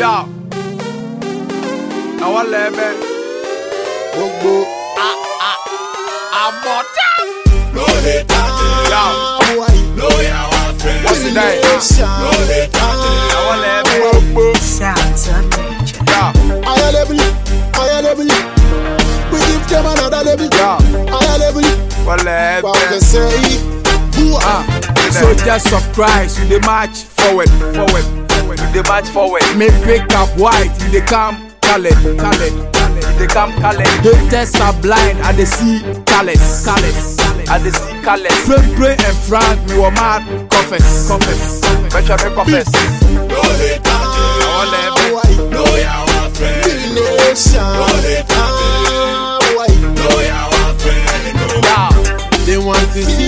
Yeah. Àwọn lẹ́ẹ̀bẹ̀. Gbogbo. Àmọ̀dá. No later Yeah. No yawa friend. What's the name? No later Àwọn lẹ́ẹ̀bẹ̀. Gbogbo. Sounds of nature. Yeah. Higher level, higher level. We give them another level. Yeah. Higher level. Wọ́n What lẹ́ẹ̀bẹ̀. can say? Who Ah, are? soldiers of Christ, we dey march forward, forward, forward. We dey march forward. Me pick up white, we dey come colored, colored, colored. We dey come colored. Haters are blind, I dey see colors, colors. I dey see colors. Pray, pray and frank, me wa mad confess, confess. Betcha me confess. No later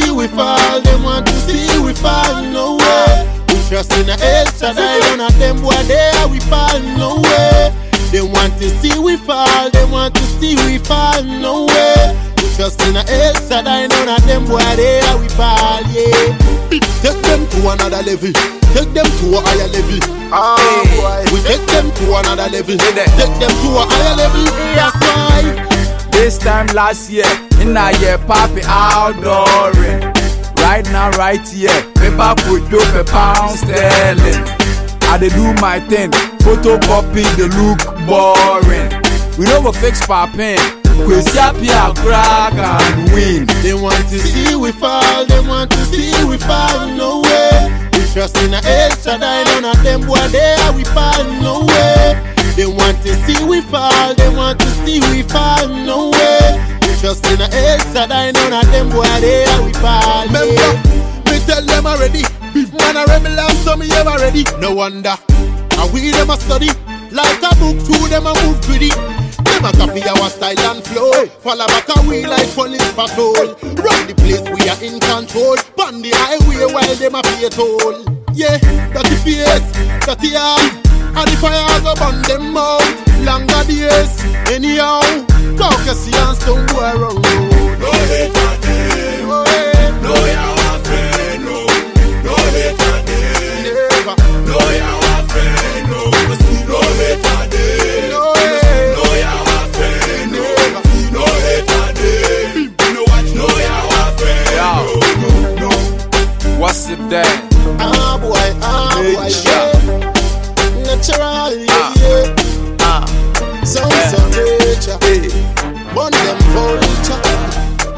see we fall, they want to see we fall, no way. We trust in the El Shaddai, none of them boy there we fall, no way. They want to see we fall, they want to see we fall, no way. We trust in the El Shaddai, none of them boy there we fall, yeah. Take them to another level, take them to a higher level. Ah, Hey. boy. We take them to another level, take them to a higher level. Time last year, in a year, papi outdooring. Right now, right here, paper put you a pound sterling. I dey do my thing, photocopy the look boring. We no go fix popping, Kwesi Appiah crack and win. They want to see we fall, they want to see we fall, no way. We trust in a El Shaddai, none of them boy there we fall, no way. They want to see we fall, they want to see we fall, no way. Trust in a El Shaddai, none of them boy there we fall, yeah. Me tell them already, man hmm. a rebel and some me ever ready. No wonder, and we them a study, like a book through them a move pretty. Them a copy our style and flow. Follow back a we like police patrol. Run the place we are in control. Pon the highway while them a pay toll. Yeah, dirty face, dirty arm. And the fire go burn them out. Longer days, anyhow. Caucasians don't go around. No later Oh, yeah. No yawa friend. No. No later Never. No yawa friend. No. No later No, yeah. No yawa friend. No. Never. No later No watch. No yawa friend. Yeah. No. No. What's it there? Ah, boy, ah, boy, Nature. yeah. Natural, Ah. yeah. Ah, Sounds of nature. Burn them culture.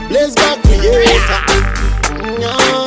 Blaze back creator. Nah,